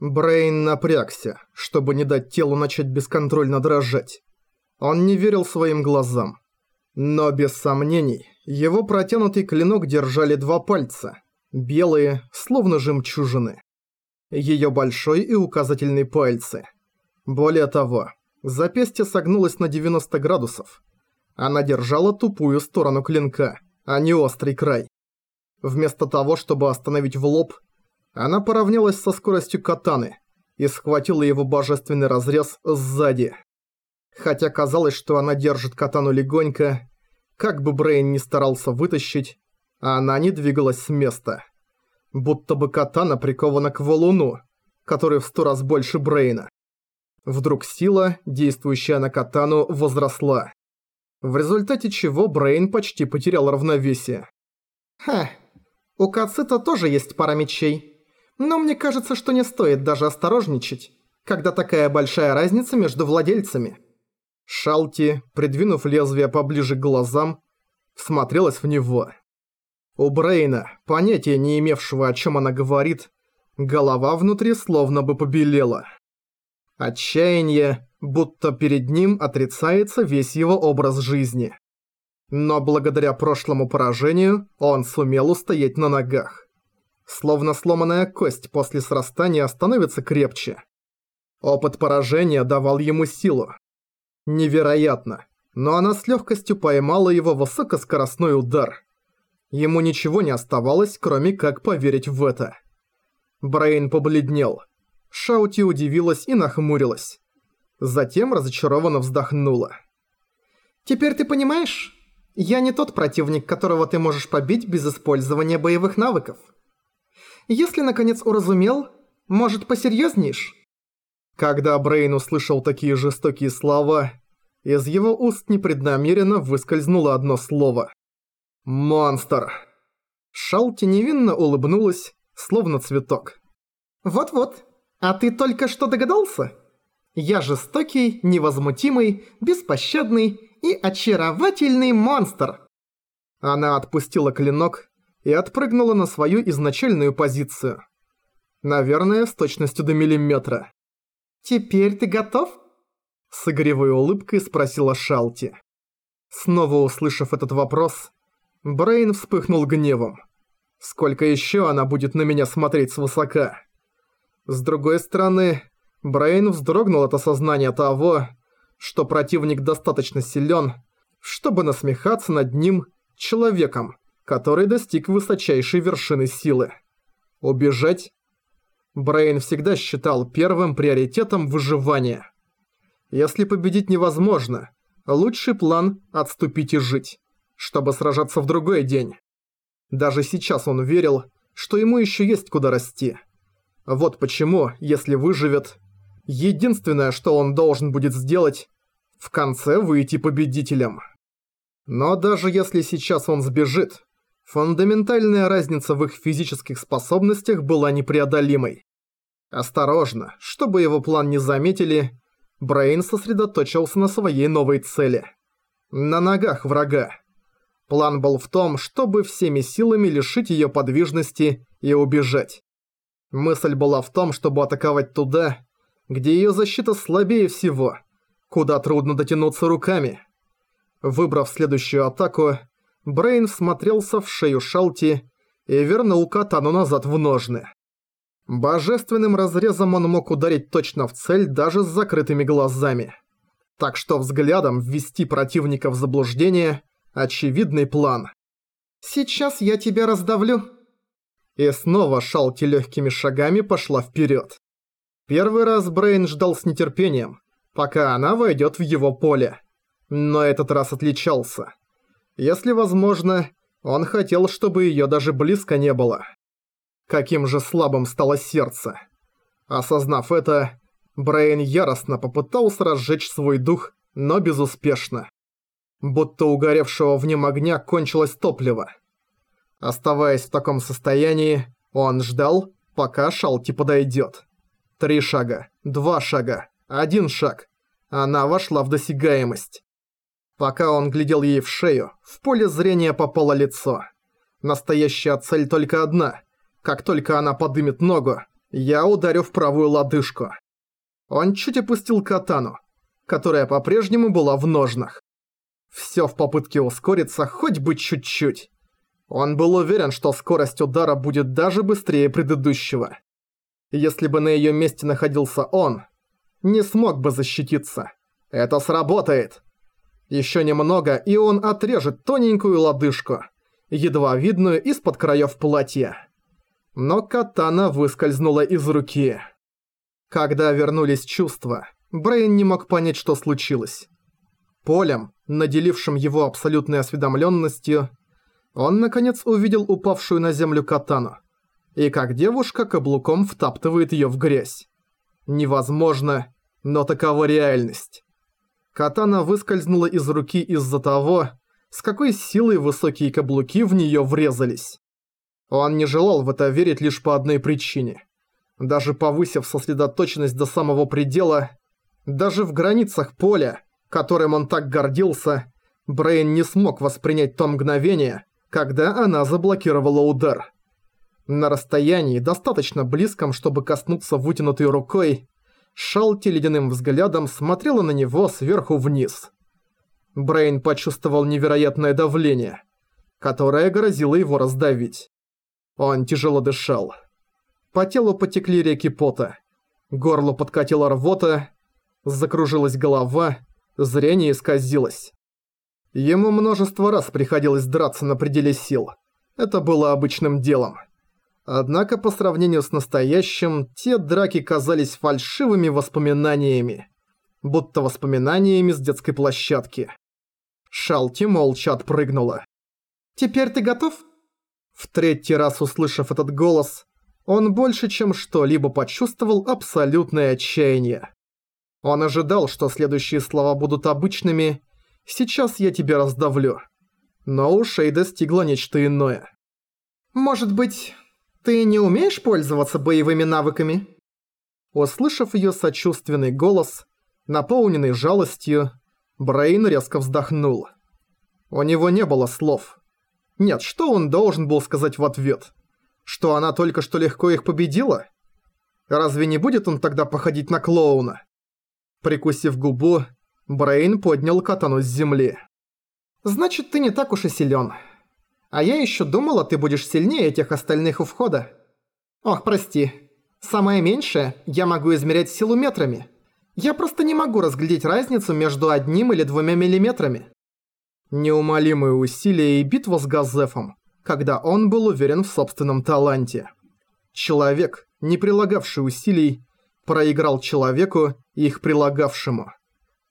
Брейн напрягся, чтобы не дать телу начать бесконтрольно дрожать. Он не верил своим глазам. Но без сомнений, его протянутый клинок держали два пальца, белые, словно жемчужины. Её большой и указательный пальцы. Более того, запястье согнулось на 90 градусов. Она держала тупую сторону клинка, а не острый край. Вместо того, чтобы остановить в лоб, она поравнялась со скоростью катаны и схватила его божественный разрез сзади. Хотя казалось, что она держит катану легонько, как бы Брейн ни старался вытащить, она не двигалась с места. Будто бы катана прикована к валуну, который в сто раз больше Брейна. Вдруг сила, действующая на катану, возросла. В результате чего Брейн почти потерял равновесие. «Ха, у Кацита тоже есть пара мечей. Но мне кажется, что не стоит даже осторожничать, когда такая большая разница между владельцами. Шалти, придвинув лезвие поближе к глазам, смотрелась в него. У Брейна, понятия не имевшего, о чем она говорит, голова внутри словно бы побелела. Отчаяние, будто перед ним отрицается весь его образ жизни. Но благодаря прошлому поражению он сумел устоять на ногах. Словно сломанная кость после срастания становится крепче. Опыт поражения давал ему силу. Невероятно, но она с легкостью поймала его высокоскоростной удар. Ему ничего не оставалось, кроме как поверить в это. Брейн побледнел. Шаути удивилась и нахмурилась. Затем разочарованно вздохнула. «Теперь ты понимаешь? Я не тот противник, которого ты можешь побить без использования боевых навыков. Если наконец уразумел, может посерьезнеешь? Когда Брейн услышал такие жестокие слова, из его уст непреднамеренно выскользнуло одно слово. «Монстр!» Шалти невинно улыбнулась, словно цветок. «Вот-вот, а ты только что догадался? Я жестокий, невозмутимый, беспощадный и очаровательный монстр!» Она отпустила клинок, и отпрыгнула на свою изначальную позицию. Наверное, с точностью до миллиметра. «Теперь ты готов?» С игривой улыбкой спросила Шалти. Снова услышав этот вопрос, Брейн вспыхнул гневом. Сколько еще она будет на меня смотреть свысока? С другой стороны, Брейн вздрогнул от осознания того, что противник достаточно силен, чтобы насмехаться над ним человеком, который достиг высочайшей вершины силы. Убежать? Брейн всегда считал первым приоритетом выживание. Если победить невозможно, лучший план – отступить и жить, чтобы сражаться в другой день. Даже сейчас он верил, что ему еще есть куда расти. Вот почему, если выживет, единственное, что он должен будет сделать – в конце выйти победителем. Но даже если сейчас он сбежит, Фундаментальная разница в их физических способностях была непреодолимой. Осторожно, чтобы его план не заметили, Брейн сосредоточился на своей новой цели. На ногах врага. План был в том, чтобы всеми силами лишить ее подвижности и убежать. Мысль была в том, чтобы атаковать туда, где ее защита слабее всего, куда трудно дотянуться руками. Выбрав следующую атаку, Брейн всмотрелся в шею Шалти и вернул катану назад в ножны. Божественным разрезом он мог ударить точно в цель даже с закрытыми глазами. Так что взглядом ввести противника в заблуждение – очевидный план. «Сейчас я тебя раздавлю». И снова Шалти легкими шагами пошла вперед. Первый раз Брейн ждал с нетерпением, пока она войдет в его поле. Но этот раз отличался. Если возможно, он хотел, чтобы её даже близко не было. Каким же слабым стало сердце. Осознав это, Брейн яростно попытался разжечь свой дух, но безуспешно. Будто угоревшего в нем огня кончилось топливо. Оставаясь в таком состоянии, он ждал, пока Шалти подойдёт. Три шага, два шага, один шаг. Она вошла в досягаемость. Пока он глядел ей в шею, в поле зрения попало лицо. Настоящая цель только одна. Как только она подымет ногу, Я ударю в правую лодыжку. Он чуть опустил катану, которая по-прежнему была в ножнах. Всё в попытке ускориться хоть бы чуть-чуть. Он был уверен, что скорость удара будет даже быстрее предыдущего. Если бы на её месте находился он, не смог бы защититься. Это сработает. Ещё немного, и он отрежет тоненькую лодыжку, едва видную из-под краёв платья. Но катана выскользнула из руки. Когда вернулись чувства, Брейн не мог понять, что случилось. Полем, наделившим его абсолютной осведомленностью, он наконец увидел упавшую на землю катану, и как девушка каблуком втаптывает ее в грязь. Невозможно, но такова реальность. Катана выскользнула из руки из-за того, с какой силой высокие каблуки в нее врезались. Он не желал в это верить лишь по одной причине. Даже повысив сосредоточенность до самого предела, даже в границах поля, которым он так гордился, Брейн не смог воспринять то мгновение, когда она заблокировала удар. На расстоянии, достаточно близком, чтобы коснуться вытянутой рукой, Шалти ледяным взглядом смотрела на него сверху вниз. Брейн почувствовал невероятное давление, которое грозило его раздавить. Он тяжело дышал. По телу потекли реки пота. Горло подкатила рвота, закружилась голова, зрение исказилось. Ему множество раз приходилось драться на пределе сил. Это было обычным делом. Однако по сравнению с настоящим, те драки казались фальшивыми воспоминаниями. Будто воспоминаниями с детской площадки. Шалти молча отпрыгнула. «Теперь ты готов?» В третий раз услышав этот голос, он больше чем что-либо почувствовал абсолютное отчаяние. Он ожидал, что следующие слова будут обычными «Сейчас я тебя раздавлю». Но у Шей достигло нечто иное. «Может быть, ты не умеешь пользоваться боевыми навыками?» Услышав её сочувственный голос, наполненный жалостью, Брейн резко вздохнул. У него не было слов. Нет, что он должен был сказать в ответ? Что она только что легко их победила? Разве не будет он тогда походить на клоуна? Прикусив губу, Брейн поднял катану с земли. «Значит, ты не так уж и силён. А я ещё думала, ты будешь сильнее этих остальных у входа. Ох, прости. Самое меньшее, я могу измерять силу метрами. Я просто не могу разглядеть разницу между одним или двумя миллиметрами». Неумолимые усилия и битва с Газефом когда он был уверен в собственном таланте. Человек, не прилагавший усилий, проиграл человеку, их прилагавшему.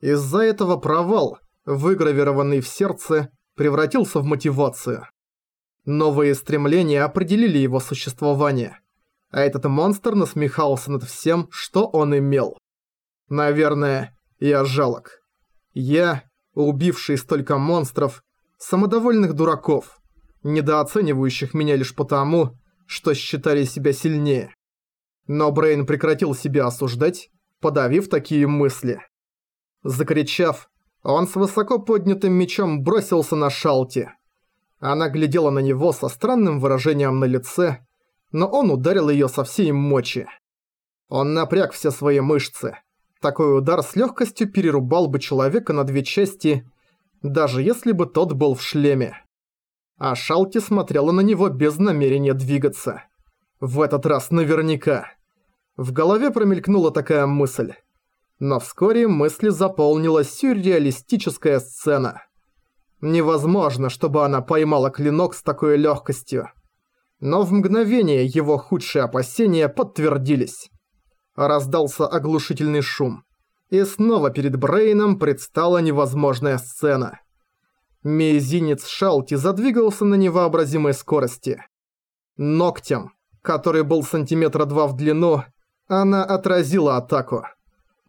Из-за этого провал, выгравированный в сердце, превратился в мотивацию. Новые стремления определили его существование, а этот монстр насмехался над всем, что он имел. Наверное, я жалок. Я, убивший столько монстров, самодовольных дураков, недооценивающих меня лишь потому, что считали себя сильнее. Но Брейн прекратил себя осуждать, подавив такие мысли. Закричав, он с высоко поднятым мечом бросился на Шалти. Она глядела на него со странным выражением на лице, но он ударил её со всей мочи. Он напряг все свои мышцы. Такой удар с легкостью перерубал бы человека на две части, даже если бы тот был в шлеме а Шалти смотрела на него без намерения двигаться. В этот раз наверняка. В голове промелькнула такая мысль. Но вскоре мысли заполнила сюрреалистическая сцена. Невозможно, чтобы она поймала клинок с такой легкостью. Но в мгновение его худшие опасения подтвердились. Раздался оглушительный шум. И снова перед Брейном предстала невозможная сцена – Мизинец Шалти задвигался на невообразимой скорости. Ногтем, который был сантиметра два в длину, она отразила атаку.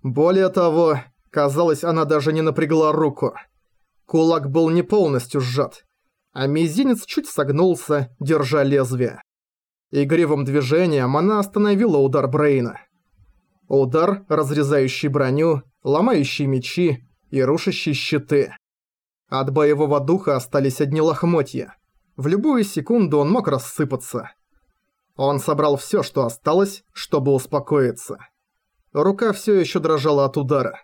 Более того, казалось, она даже не напрягла руку. Кулак был не полностью сжат, а мизинец чуть согнулся, держа лезвие. Игривым движением она остановила удар Брейна. Удар, разрезающий броню, ломающий мечи и рушащий щиты. От боевого духа остались одни лохмотья. В любую секунду он мог рассыпаться. Он собрал всё, что осталось, чтобы успокоиться. Рука всё ещё дрожала от удара.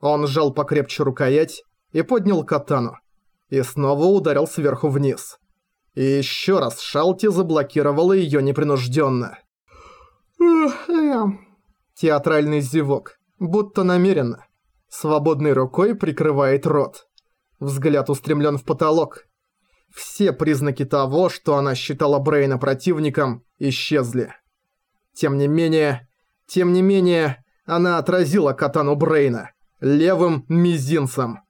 Он сжал покрепче рукоять и поднял катану. И снова ударил сверху вниз. И ещё раз Шалти заблокировала её непринуждённо. Театральный зевок, будто намеренно. Свободной рукой прикрывает рот. Взгляд устремлен в потолок. Все признаки того, что она считала Брейна противником, исчезли. Тем не менее, тем не менее, она отразила катану Брейна левым мизинцем.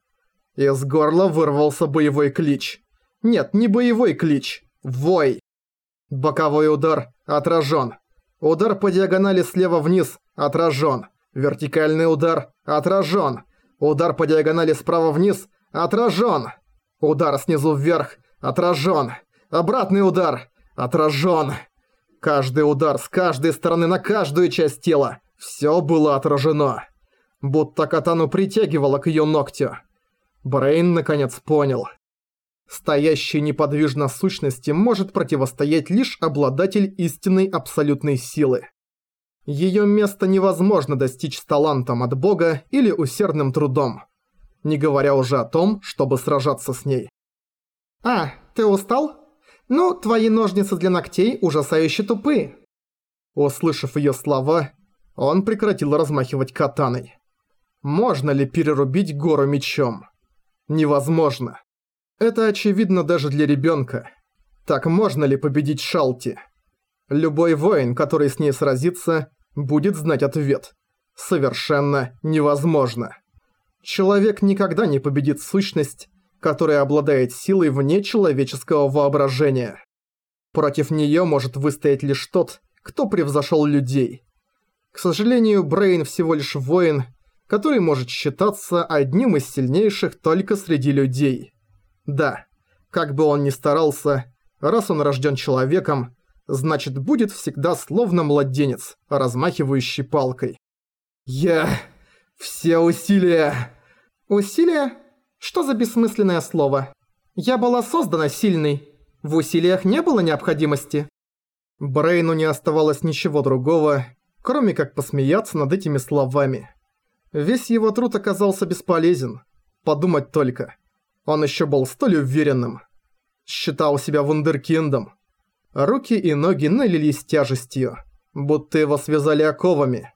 Из горла вырвался боевой клич. Нет, не боевой клич. Вой. Боковой удар отражен. Удар по диагонали слева вниз отражен. Вертикальный удар отражен. Удар по диагонали справа вниз отражен. Удар снизу вверх отражен. Обратный удар отражен. Каждый удар с каждой стороны на каждую часть тела. Все было отражено. Будто катану притягивало к ее ногтю. Брейн наконец понял. Стоящей неподвижно сущности может противостоять лишь обладатель истинной абсолютной силы. Её место невозможно достичь с талантом от бога или усердным трудом, не говоря уже о том, чтобы сражаться с ней. «А, ты устал? Ну, твои ножницы для ногтей ужасающе тупые». Услышав её слова, он прекратил размахивать катаной. Можно ли перерубить гору мечом? Невозможно. Это очевидно даже для ребенка. Так можно ли победить Шалти? Любой воин, который с ней сразится, будет знать ответ. Совершенно невозможно. Человек никогда не победит сущность, которая обладает силой вне человеческого воображения. Против неё может выстоять лишь тот, кто превзошёл людей. К сожалению, Брейн всего лишь воин, который может считаться одним из сильнейших только среди людей. Да, как бы он ни старался, раз он рожден человеком, значит будет всегда словно младенец, размахивающий палкой. Я... все усилия... Усилия? Что за бессмысленное слово? Я была создана сильной. В усилиях не было необходимости. Брейну не оставалось ничего другого, кроме как посмеяться над этими словами. Весь его труд оказался бесполезен. Подумать только. Он еще был столь уверенным. Считал себя вундеркиндом. Руки и ноги налились тяжестью, будто его связали оковами.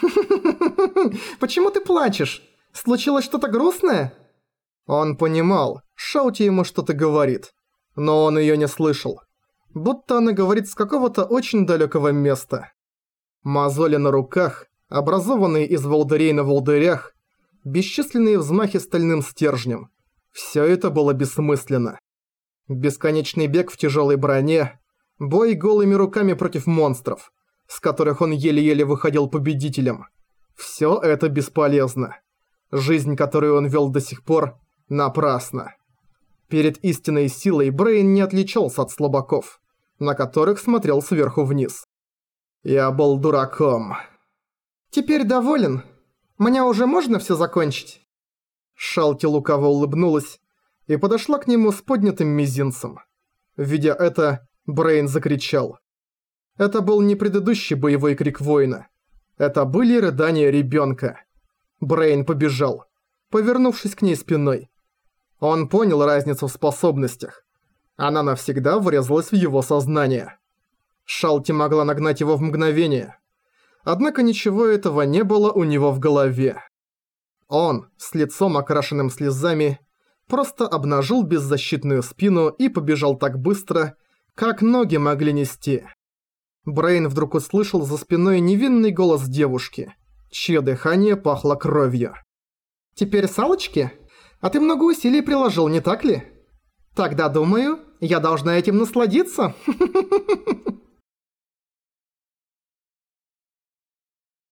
Почему ты плачешь? Случилось что-то грустное?» Он понимал, Шаути ему что-то говорит, но он её не слышал. Будто она говорит с какого-то очень далёкого места. Мозоли на руках, образованные из волдырей на волдырях, бесчисленные взмахи стальным стержнем, Всё это было бессмысленно. Бесконечный бег в тяжёлой броне, бой голыми руками против монстров, с которых он еле-еле выходил победителем. Всё это бесполезно. Жизнь, которую он вёл до сих пор, напрасно. Перед истинной силой Брейн не отличался от слабаков, на которых смотрел сверху вниз. Я был дураком. Теперь доволен? Мне уже можно всё закончить? Шалти лукаво улыбнулась и подошла к нему с поднятым мизинцем. Видя это, Брейн закричал. Это был не предыдущий боевой крик воина. Это были рыдания ребенка. Брейн побежал, повернувшись к ней спиной. Он понял разницу в способностях. Она навсегда врезалась в его сознание. Шалти могла нагнать его в мгновение. Однако ничего этого не было у него в голове. Он, с лицом окрашенным слезами, просто обнажил беззащитную спину и побежал так быстро, как ноги могли нести. Брейн вдруг услышал за спиной невинный голос девушки, чье дыхание пахло кровью. «Теперь салочки? А ты много усилий приложил, не так ли? Тогда, думаю, я должна этим насладиться».